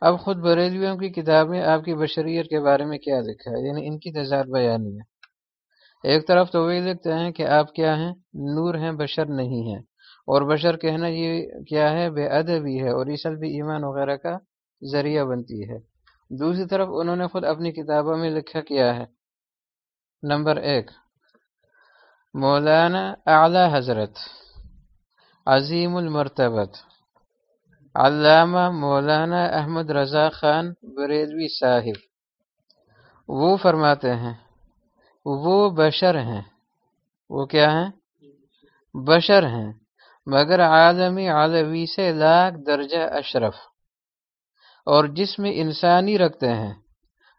اب خود بریلویوں کی کتاب میں آپ کی بشریت کے بارے میں کیا لکھا ہے؟ یعنی ان کی تضاد بیانی ہے۔ ایک طرف تو وہی لکھتے ہیں کہ آپ کیا ہیں؟ نور ہیں، بشر نہیں ہیں۔ اور بشر کہنا یہ کیا ہے؟ بے ادبی ہے اور عیسل بھی ایمان وغیرہ کا ذریعہ بنتی ہے۔ دوسری طرف انہوں نے خود اپنی کتابوں میں لکھا کیا ہے۔ نمبر ایک۔ مولانا اعلی حضرت، عظیم المرتبت۔ علامہ مولانا احمد رضا خان بریدوی صاحب۔ وہ فرماتے ہیں، وہ بشر ہیں۔ وہ کیا ہیں؟ بشر ہیں، مگر عالمی عالوی سے لاکھ درجہ اشرف۔ اور جس میں انسانی رکھتے ہیں،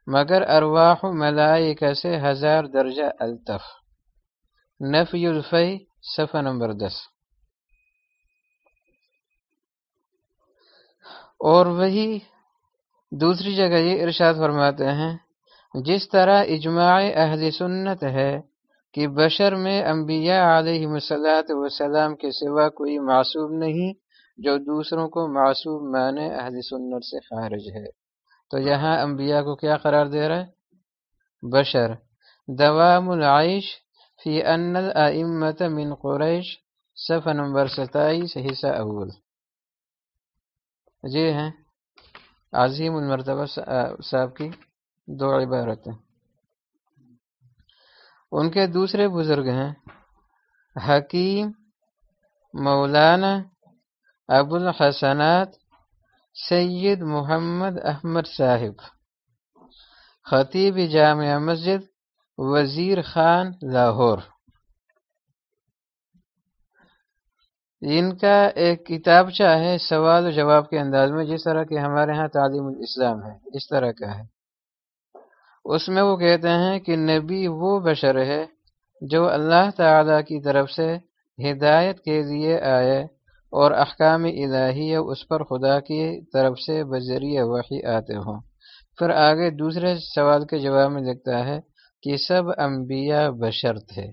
مگر ارواح و ملائکہ سے ہزار درجہ الطف۔ نفی الفی صفحہ نمبر دس۔ اور وہی دوسری جگہ یہ ارشاد فرماتے ہیں، جس طرح اجماع اہل سنت ہے کہ بشر میں انبیاء علیہ مسلاط وسلام کے سوا کوئی معصوم نہیں، جو دوسروں کو معصوم مانے اہل سنت سے خارج ہے۔ تو یہاں انبیاء کو کیا قرار دے رہا ہے؟ بشر۔ دوام العیش فی ان الامت من قریش، صفحہ نمبر ستائیس، حصہ اول۔ یہ ہیں۔ عظیم المرتبہ صاحب کی دو عبارتیں ان کے دوسرے بزرگ ہیں۔ حکیم مولانا ابو الحسنات سید محمد احمد صاحب۔ خطیب جامعہ مسجد وزیر خان لاہور۔ ان کا ایک کتاب ہے، سوال و جواب کے انداز میں، جس طرح کہ ہمارے ہاں تعلیم الاسلام ہے، اس طرح کا ہے۔ اس میں وہ کہتے ہیں کہ نبی وہ بشر ہے جو اللہ تعالی کی طرف سے ہدایت کے لیے آئے اور احکام الہی اس پر خدا کی طرف سے بذریعہ وحی آتے ہوں۔ پھر آگے دوسرے سوال کے جواب میں لکھتا ہے کہ سب انبیاء بشر تھے۔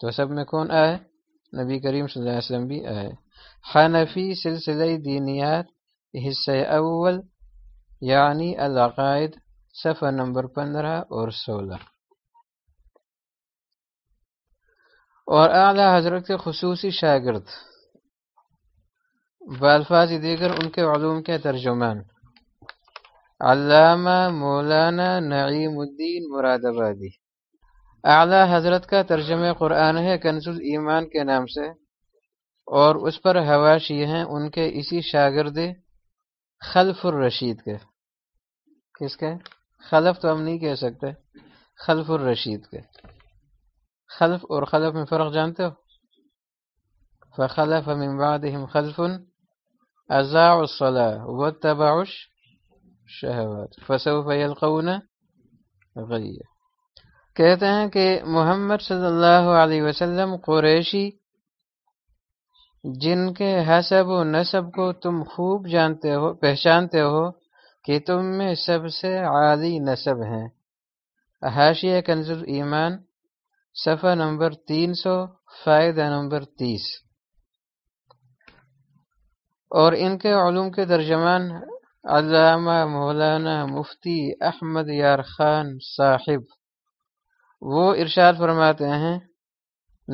تو سب میں کون آئے؟ نبی کریم صلی اللہ علیہ وسلم بھی آئے۔ حنفی سلسلہ دینیات، حصہ اول یعنی العقائد، صفحہ نمبر پندرہ اور سولہ۔ اور اعلی حضرت کے خصوصی شاگرد۔ بالفاظ دیگر ان کے علوم کے ترجمان۔ علامہ مولانا نعیم الدین مراد آبادی۔ اعلی حضرت کا ترجمہ قرآن ہے کنز ایمان کے نام سے، اور اس پر حواشی ہیں ان کے اسی شاگرد خلف الرشید کے۔ کس کے؟ خلف تو ہم نہیں کہہ سکتے، خلف الرشید کے۔ خلف اور خلف میں فرق جانتے ہو؟ فخلف من بعدهم خلف ازاع الصلاة واتبعوا الشهوات فسوف يلقون غيا کہتے ہیں کہ محمد صلی اللہ علیہ وسلم قریشی جن کے حسب و نصب کو تم خوب جانتے ہو، پہچانتے ہو کہ تم میں سب سے عالی نصب ہیں۔ حاشیہ کنز ایمان، صفحہ نمبر تین سو، فائدہ نمبر تیس۔ اور ان کے علوم کے ترجمان علامہ مولانا مفتی احمد یار خان صاحب۔ وہ ارشاد فرماتے ہیں،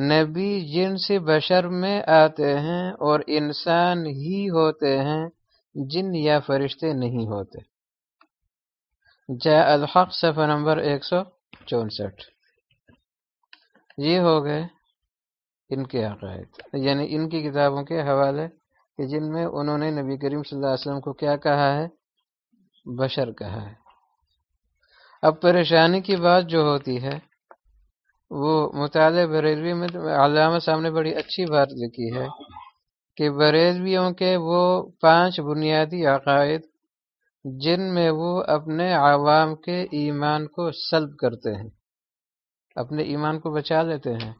نبی جن سے بشر میں آتے ہیں اور انسان ہی ہوتے ہیں، جن یا فرشتے نہیں ہوتے۔ جا الحق صفحہ نمبر ایک سو چونسٹھ۔ یہ ہو گئے ان کے عقائد یعنی ان کی کتابوں کے حوالے کہ جن میں انہوں نے نبی کریم صلی اللہ علیہ وسلم کو کیا کہا ہے؟ بشر کہا ہے۔ اب پریشانی کی بات جو ہوتی ہے وہ مطالعہ بریلوی میں علامہ سامنے بڑی اچھی بات لکھی ہے کہ بریلویوں کے وہ پانچ بنیادی عقائد جن میں وہ اپنے عوام کے ایمان کو سلب کرتے ہیں، اپنے ایمان کو بچا لیتے ہیں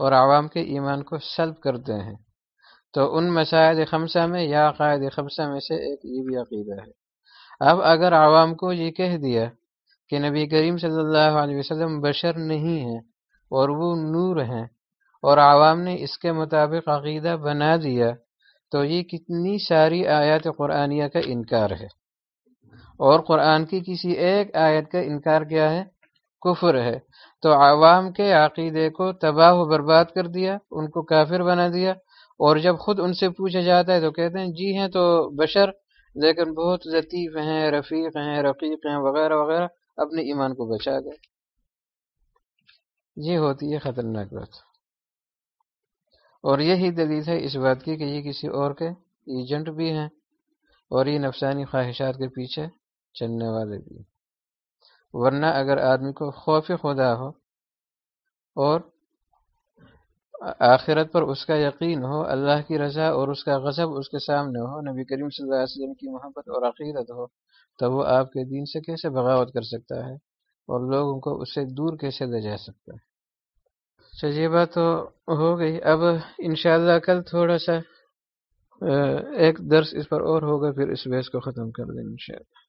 اور عوام کے ایمان کو سلب کرتے ہیں۔ تو ان مسائل خمسہ میں یا عقائد خمسہ میں سے ایک یہ بھی عقیدہ ہے۔ اب اگر عوام کو یہ کہہ دیا کہ نبی کریم صلی اللہ علیہ وسلم بشر نہیں ہیں اور وہ نور ہیں۔ اور عوام نے اس کے مطابق عقیدہ بنا دیا۔ تو یہ کتنی ساری آیات قرآنیہ کا انکار ہے۔ اور قرآن کی کسی ایک آیت کا انکار کیا ہے؟ کفر ہے۔ تو عوام کے عقیدے کو تباہ و برباد کر دیا، ان کو کافر بنا دیا۔ اور جب خود ان سے پوچھا جاتا ہے تو کہتے ہیں جی ہیں تو بشر، لیکن بہت لطیف ہیں، رفیق ہیں، رقیق ہیں، وغیرہ وغیرہ، اپنے ایمان کو بچا گئے۔ یہ ہوتی ہے خطرناک بات۔ اور یہی دلیل ہے اس بات کی کہ یہ کسی اور کے ایجنٹ بھی ہیں اور یہ نفسانی خواہشات کے پیچھے چلنے والے بھی ورنہ اگر آدمی کو خوف خدا ہو اور آخرت پر اس کا یقین ہو، اللہ کی رضا اور اس کا غضب اس کے سامنے ہو، نبی کریم صلی اللہ علیہ وسلم کی محبت اور عقیدت ہو، تو وہ آپ کے دین سے کیسے بغاوت کر سکتا ہے؟ اور لوگوں کو اس سے دور کیسے لے جا سکتا ہے چلیے بات تو ہو گئی۔ اب انشاءاللہ کل تھوڑا سا ایک درس اس پر اور ہوگا، پھر اس بحث کو ختم کر دیں انشاءاللہ۔